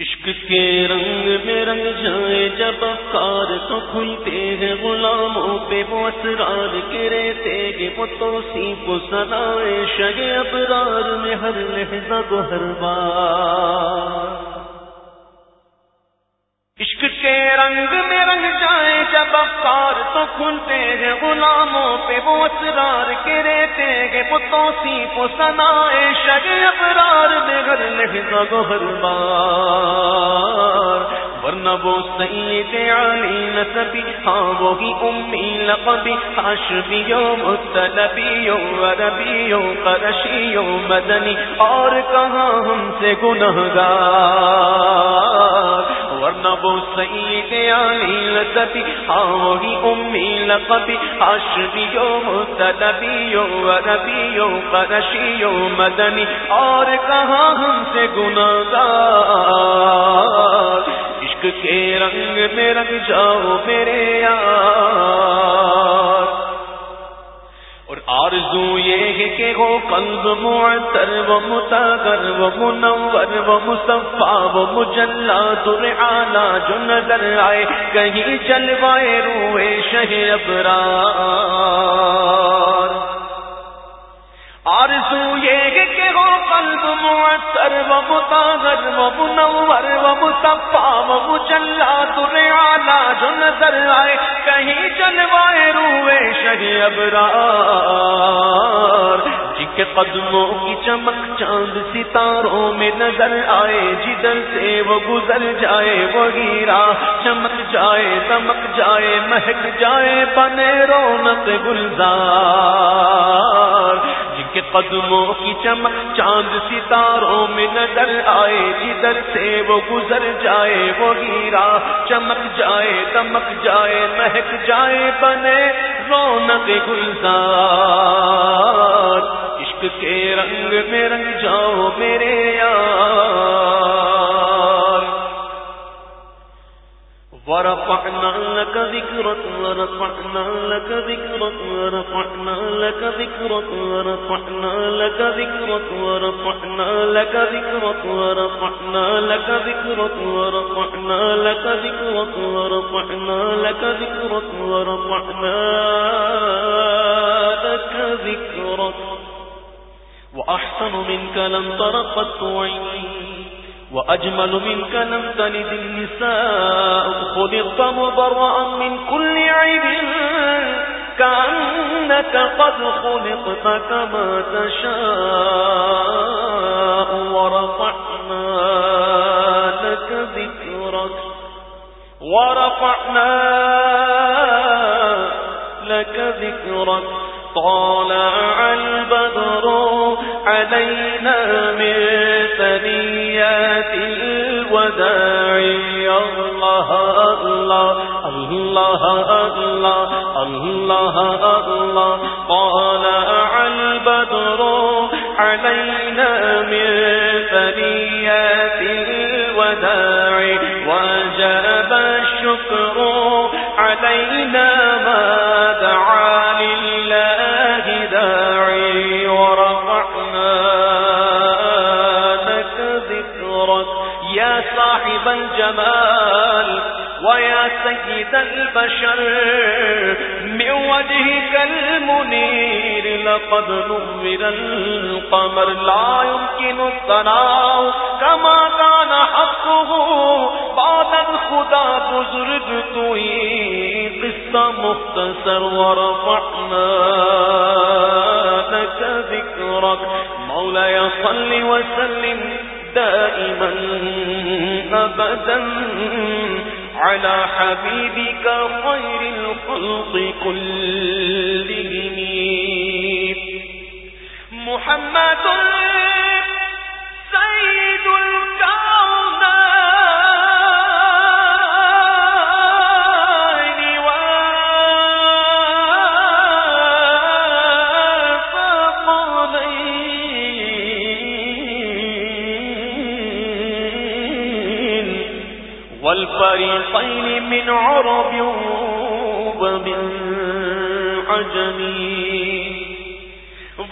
عشق کے رنگ میں رنگ جائے جب افکار تو کھلتے ہیں غلاموں پہ، وہ اسرار کے رہتے گے وہ توصیف کو سنائے شگ ابرار میں ہر لہجہ کو ہر بار۔ عشق کے رنگ میں رنگ جائے جب افکار تو کھلتے ہیں غلاموں پہ، وہ اسرار کے رہتے گے وہ توصیف کو سنائے شگ ابرار لہذا گوہر بار ورنہ وہ سید علی نصبی ہاں وہی امی لقبی حاشبیوں مطلبیوں عربیوں قرشیوں مدنی، اور کہاں ہم سے گناہ ورنہ وہ سید علی نسبی ہاں وہی امی لقبی حاشبیو مطلبیو عربیو قرشیو مدنی، اور کہاں ہم سے گنہگار عشق کے رنگ میں رنگ جاؤ میرے یار آرزو یہ ہے کہ وہ قلب معطر و متاگر و منور و مصفا و مجلا در آنا جو نظر آئے، کہیں چلوائے روئے شہ ابرار۔ آرزو یہ ہے کہ وہ قلب معطر و متاغر و منور و مصفا و مجلا در آنا جو نظر آئے، کہیں چلوائے روئے شہ ابرار۔ کے قدموں کی چمک چاند ستاروں میں نظر آئے جدھر سے وہ گزر جائے، وہ ہیرا، چمک جائے، دمک جائے، مہک جائے، بنے رونق گلزار۔ جن کے قدموں کی چمک چاند ستاروں میں نظر آئے جدھر سے وہ گزر جائے، وہ ہیرا، چمک جائے، دمک جائے، مہک جائے، بنے رونق گلزار۔ عشق کے رنگ میں رنگ جاؤ میرے یار۔ ورفعنا لك ذكرك، ورفعنا لك ذكرك، ورفعنا لك ذكرك، ورفعنا لك ذكرك، ورفعنا لك ذكرك، ورفعنا لك ذكرك، ورفعنا لك ذكرك ورفعنا لك ذكرك، ورفعنا لك ذكرك۔ وأحسن منك لم ترقت عيني، وأجمل منك لم تلد النساء، خلقت مبرأ من كل عيب، كأنك قد خلقت كما تشاء، ورفعنا لك ذكرك، ورفعنا لك ذكرك. طالع البدر علينا من ثنيات الوداع. الله الله الله الله الله الله. طالع البدر علينا من ثنيات الوداع. وجاب الشكر علينا ما ذكرك يا صاحب الجمال ويا سيد البشر، من وجهك المنير، لقد نور القمر، لا يمكن الثناء، كما كان حقه، بعد الخدا بزرگ توئی قصہ مختصر ورفعنا لك ذكرك. مولاي صل وسلم دائما أبدا على حبيبك خير الخلق كلهم. محمد والفريقين من عرب ومن عجم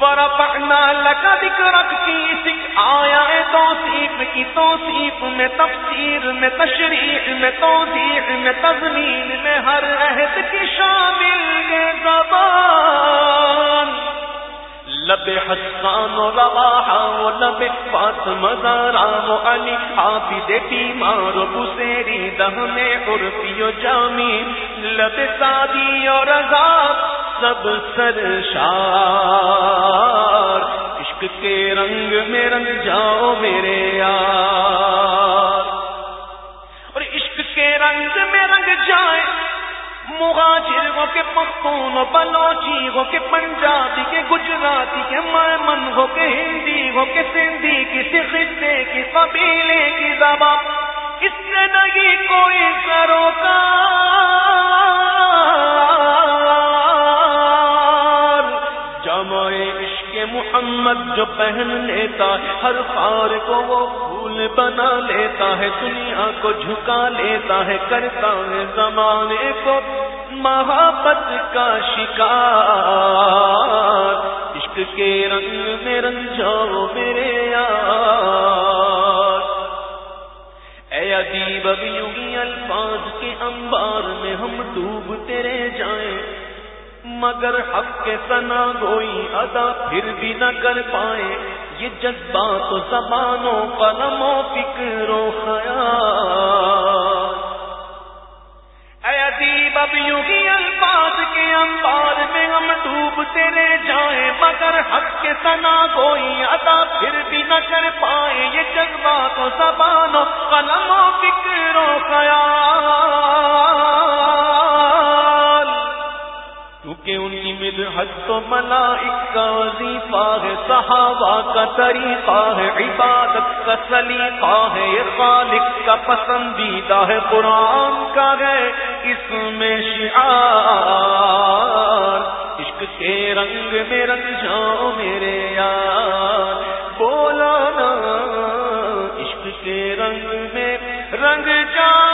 ورفعنا لك ذكرك کی سکھ آیا ہے توصیف کی توصیف میں تفسیر، میں تشریح، میں توضیح، میں تزمین میں ہر عہد کی شامل ہے زبان. لب حسان و رواحا و لب فاطمہ زارا و علی عابد بیمار و بسیری دہنے عرفی و جامی، لب سادی و رضا سب سر شار۔ عشق کے رنگ میں رنگ جاؤ میرے یار۔ اور عشق کے رنگ میں رنگ جائے مہاجر ہو کے پختون بلوچی ہو کے پنجابی کے گجراتی کے میمن ہو کے ہندی ہو کے سندھی کسی خطے کی قبیلے، کی زبان اس سے نہیں کوئی سروکار۔ محمد جو پہن لیتا ہر خار کو وہ بنا لیتا ہے، دنیا کو جھکا لیتا ہے، کرتا ہے زمانے کو محبت کا شکار۔ عشق کے رنگ میں رنگ جاؤ میرے یار۔ اے ادیب، ابھی الفاظ کے انبار میں ہم ڈوب تیرے جائیں۔ مگر حق کے سنا گوئی ادا پھر بھی نہ کر پائے یہ جذبات و زبانوں، قلم و فکر و خیال۔ اے ادیب اب یوں ہی الفاظ کے انبار میں ہم ڈوب تیرے جائیں، مگر حق کے سنا گوئی ادا پھر بھی نہ کر پائے یہ جذبات و زبانوں، قلم و فکر و حج تو ملائک کا وظیفہ ہے، صحابہ کا طریقہ ہے، عبادت کا سلیقہ ہے، یہ خالق کا پسندیدہ ہے، قرآن کا ہے، اس میں شعار۔ عشق کے رنگ میں رنگ جاؤ میرے یار، بولا نا، عشق کے رنگ میں رنگ جاؤ۔